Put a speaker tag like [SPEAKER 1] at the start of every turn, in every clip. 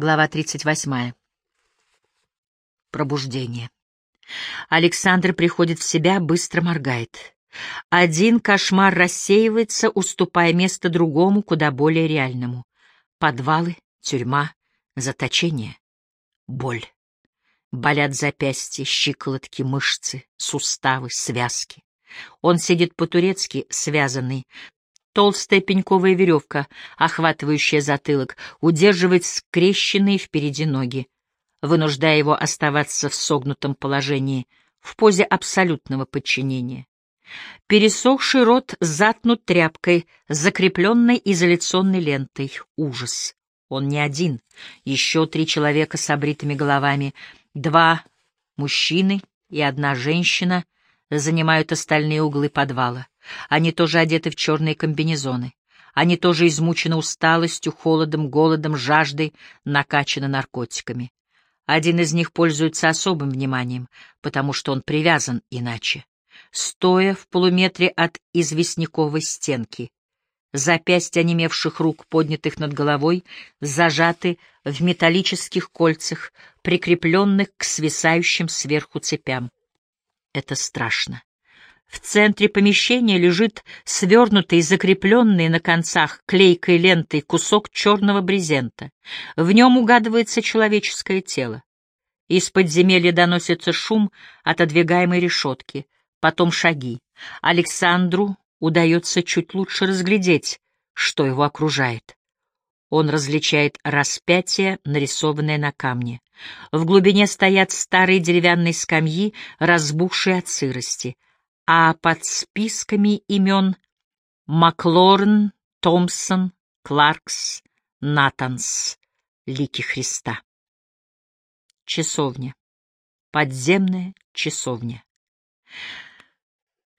[SPEAKER 1] Глава 38. Пробуждение. Александр приходит в себя, быстро моргает. Один кошмар рассеивается, уступая место другому, куда более реальному. Подвалы, тюрьма, заточение, боль. Болят запястья, щиколотки, мышцы, суставы, связки. Он сидит по-турецки, связанный, Толстая пеньковая веревка, охватывающая затылок, удерживает скрещенные впереди ноги, вынуждая его оставаться в согнутом положении, в позе абсолютного подчинения. Пересохший рот затнут тряпкой, закрепленной изоляционной лентой. Ужас. Он не один. Еще три человека с обритыми головами. Два мужчины и одна женщина занимают остальные углы подвала. Они тоже одеты в черные комбинезоны. Они тоже измучены усталостью, холодом, голодом, жаждой, накачаны наркотиками. Один из них пользуется особым вниманием, потому что он привязан иначе. Стоя в полуметре от известняковой стенки, запястья онемевших рук, поднятых над головой, зажаты в металлических кольцах, прикрепленных к свисающим сверху цепям. Это страшно. В центре помещения лежит свернутый закрепленный на концах клейкой лентой кусок черного брезента. В нем угадывается человеческое тело. Из подземелья доносится шум отодвигаемой решетки, потом шаги. Александру удается чуть лучше разглядеть, что его окружает. Он различает распятие, нарисованное на камне. В глубине стоят старые деревянные скамьи, разбухшие от сырости — а под списками имен Маклорн, Томпсон, Кларкс, Натанс, лики Христа. Часовня. Подземная часовня.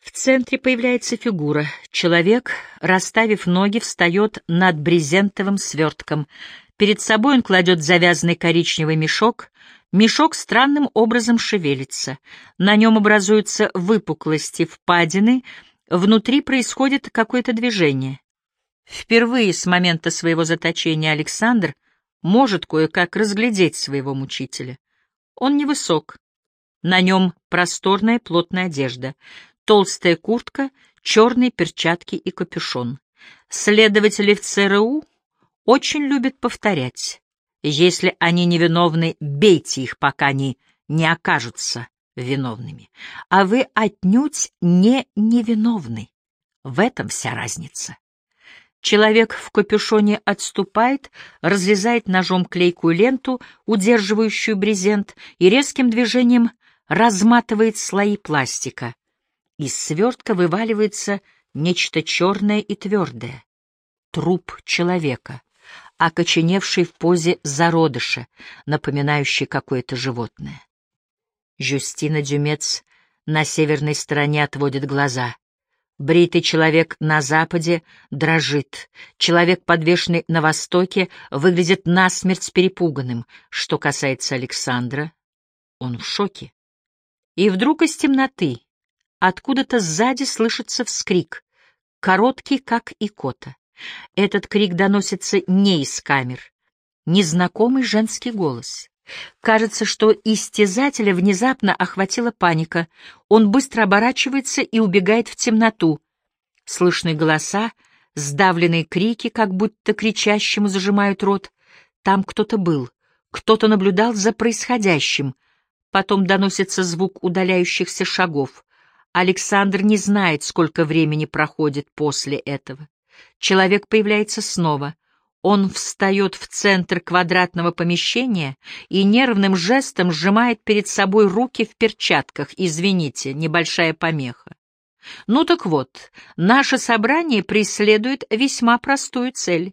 [SPEAKER 1] В центре появляется фигура. Человек, расставив ноги, встает над брезентовым свертком. Перед собой он кладет завязанный коричневый мешок, Мешок странным образом шевелится. На нем образуются выпуклости, впадины, внутри происходит какое-то движение. Впервые с момента своего заточения Александр может кое-как разглядеть своего мучителя. Он невысок. На нем просторная плотная одежда, толстая куртка, черные перчатки и капюшон. Следователи в ЦРУ очень любят повторять. Если они невиновны, бейте их, пока они не окажутся виновными. А вы отнюдь не невиновны. В этом вся разница. Человек в капюшоне отступает, разрезает ножом клейкую ленту, удерживающую брезент, и резким движением разматывает слои пластика. Из свертка вываливается нечто черное и твердое. Труп человека окоченевший в позе зародыша, напоминающий какое-то животное. Жюстина Дюмец на северной стороне отводит глаза. Бритый человек на западе дрожит. Человек, подвешенный на востоке, выглядит насмерть перепуганным. Что касается Александра, он в шоке. И вдруг из темноты, откуда-то сзади слышится вскрик, короткий, как икота. Этот крик доносится не из камер. Незнакомый женский голос. Кажется, что истязателя внезапно охватила паника. Он быстро оборачивается и убегает в темноту. Слышны голоса, сдавленные крики, как будто кричащему зажимают рот. Там кто-то был, кто-то наблюдал за происходящим. Потом доносится звук удаляющихся шагов. Александр не знает, сколько времени проходит после этого. Человек появляется снова. Он встает в центр квадратного помещения и нервным жестом сжимает перед собой руки в перчатках. Извините, небольшая помеха. Ну так вот, наше собрание преследует весьма простую цель.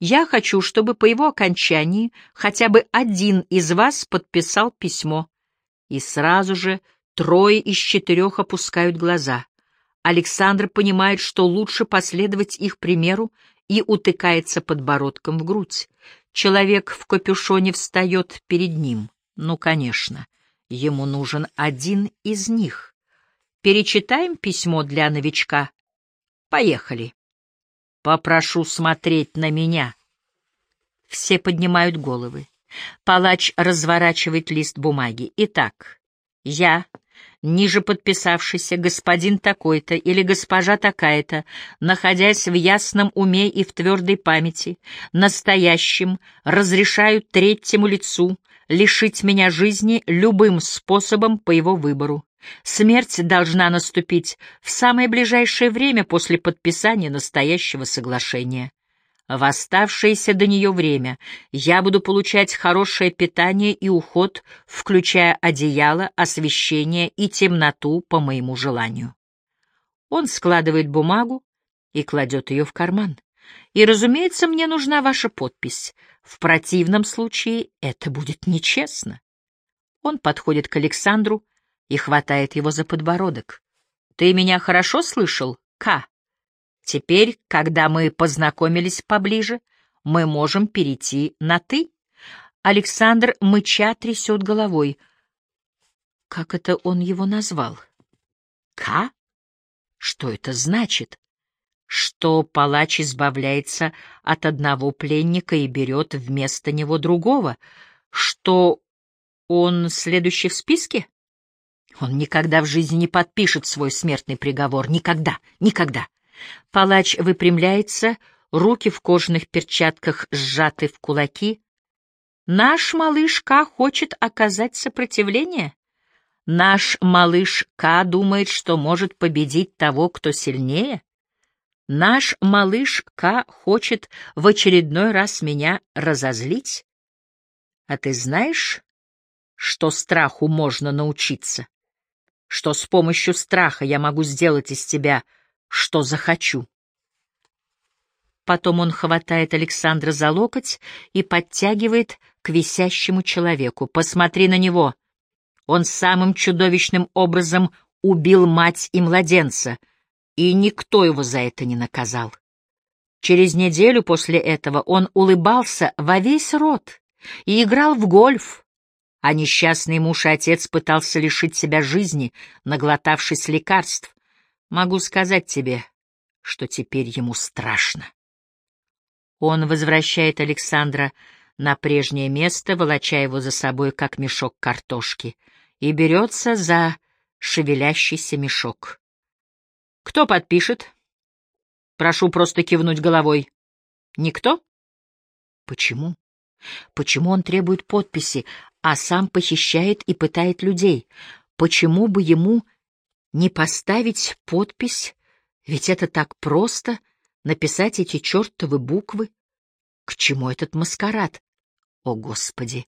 [SPEAKER 1] Я хочу, чтобы по его окончании хотя бы один из вас подписал письмо. И сразу же трое из четырех опускают глаза. Александр понимает, что лучше последовать их примеру и утыкается подбородком в грудь. Человек в капюшоне встает перед ним. Ну, конечно, ему нужен один из них. Перечитаем письмо для новичка. Поехали. Попрошу смотреть на меня. Все поднимают головы. Палач разворачивает лист бумаги. Итак, я, ниже подписавшийся господин такой-то или госпожа такая-то, находясь в ясном уме и в твердой памяти, настоящим, разрешаю третьему лицу лишить меня жизни любым способом по его выбору. Смерть должна наступить в самое ближайшее время после подписания настоящего соглашения. В оставшееся до нее время я буду получать хорошее питание и уход, включая одеяло, освещение и темноту по моему желанию. Он складывает бумагу и кладет ее в карман. И, разумеется, мне нужна ваша подпись. В противном случае это будет нечестно. Он подходит к Александру и хватает его за подбородок. «Ты меня хорошо слышал, К?» Теперь, когда мы познакомились поближе, мы можем перейти на «ты». Александр мыча трясет головой. Как это он его назвал? К? Что это значит? Что палач избавляется от одного пленника и берет вместо него другого? Что он следующий в списке? Он никогда в жизни не подпишет свой смертный приговор. Никогда, никогда. Палач выпрямляется, руки в кожаных перчатках сжаты в кулаки. Наш малыш К хочет оказать сопротивление. Наш малыш К думает, что может победить того, кто сильнее. Наш малыш К хочет в очередной раз меня разозлить. А ты знаешь, что страху можно научиться? Что с помощью страха я могу сделать из тебя что захочу. Потом он хватает Александра за локоть и подтягивает к висящему человеку. «Посмотри на него! Он самым чудовищным образом убил мать и младенца, и никто его за это не наказал. Через неделю после этого он улыбался во весь рот и играл в гольф, а несчастный муж и отец пытался лишить себя жизни, наглотавшись лекарств. Могу сказать тебе, что теперь ему страшно. Он возвращает Александра на прежнее место, волоча его за собой, как мешок картошки, и берется за шевелящийся мешок. «Кто подпишет?» «Прошу просто кивнуть головой». «Никто?» «Почему?» Почему он требует подписи, а сам похищает и пытает людей? Почему бы ему не поставить подпись, ведь это так просто — написать эти чертовы буквы. К чему этот маскарад? О, Господи!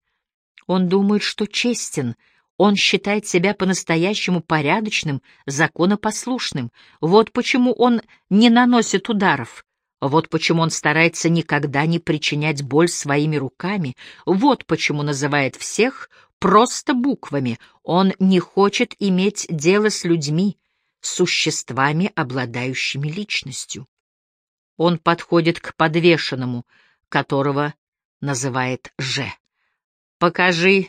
[SPEAKER 1] Он думает, что честен, он считает себя по-настоящему порядочным, законопослушным. Вот почему он не наносит ударов. Вот почему он старается никогда не причинять боль своими руками. Вот почему называет всех просто буквами. Он не хочет иметь дело с людьми, существами, обладающими личностью. Он подходит к подвешенному, которого называет Ж. «Покажи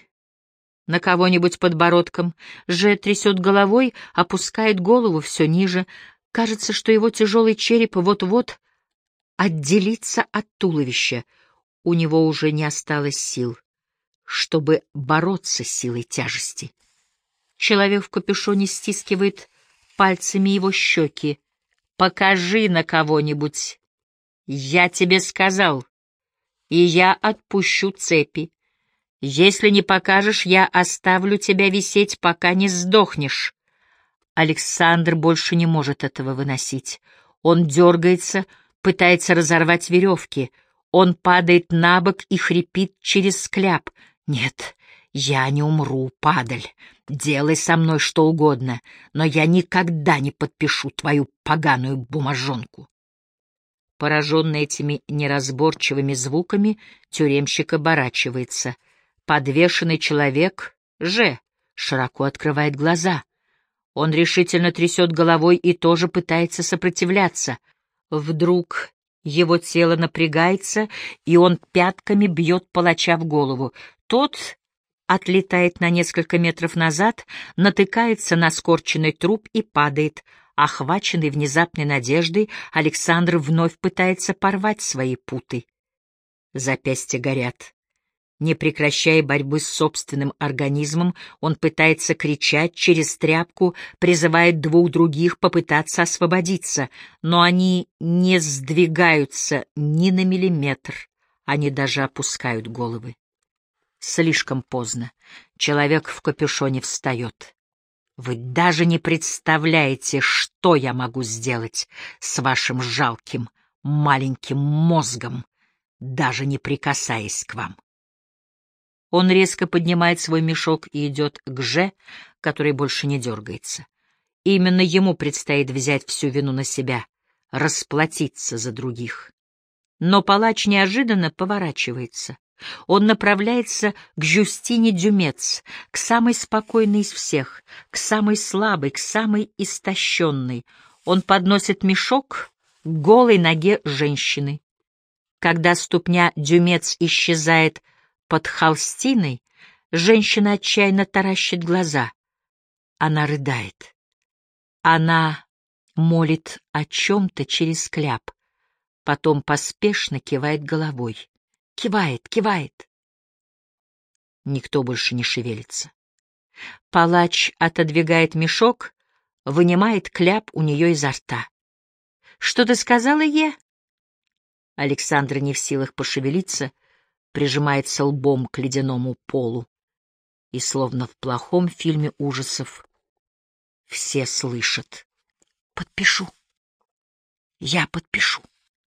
[SPEAKER 1] на кого-нибудь подбородком». Ж трясет головой, опускает голову все ниже. Кажется, что его тяжелый череп вот-вот отделится от туловища. У него уже не осталось сил чтобы бороться с силой тяжести. Человек в капюшоне стискивает пальцами его щеки. «Покажи на кого-нибудь. Я тебе сказал, и я отпущу цепи. Если не покажешь, я оставлю тебя висеть, пока не сдохнешь». Александр больше не может этого выносить. Он дергается, пытается разорвать веревки. Он падает на бок и хрипит через скляп — нет, я не умру, падаль. Делай со мной что угодно, но я никогда не подпишу твою поганую бумажонку. Пораженный этими неразборчивыми звуками, тюремщик оборачивается. Подвешенный человек, же, широко открывает глаза. Он решительно трясет головой и тоже пытается сопротивляться. Вдруг его тело напрягается, и он пятками бьет палача в голову. Тот отлетает на несколько метров назад, натыкается на скорченный труп и падает. Охваченный внезапной надеждой, Александр вновь пытается порвать свои путы. Запястья горят. Не прекращая борьбы с собственным организмом, он пытается кричать через тряпку, призывает двух других попытаться освободиться, но они не сдвигаются ни на миллиметр, они даже опускают головы. Слишком поздно. Человек в капюшоне встает. Вы даже не представляете, что я могу сделать с вашим жалким маленьким мозгом, даже не прикасаясь к вам. Он резко поднимает свой мешок и идет к Же, который больше не дергается. Именно ему предстоит взять всю вину на себя, расплатиться за других. Но палач неожиданно поворачивается. Он направляется к Жюстине Дюмец, к самой спокойной из всех, к самой слабой, к самой истощенной. Он подносит мешок к голой ноге женщины. Когда ступня Дюмец исчезает под холстиной, женщина отчаянно таращит глаза. Она рыдает. Она молит о чем-то через кляп, потом поспешно кивает головой. Кивает, кивает. Никто больше не шевелится. Палач отодвигает мешок, вынимает кляп у нее изо рта. «Что ты сказала, Е?» Александра не в силах пошевелиться, прижимается лбом к ледяному полу. И словно в плохом фильме ужасов все слышат. «Подпишу. Я подпишу».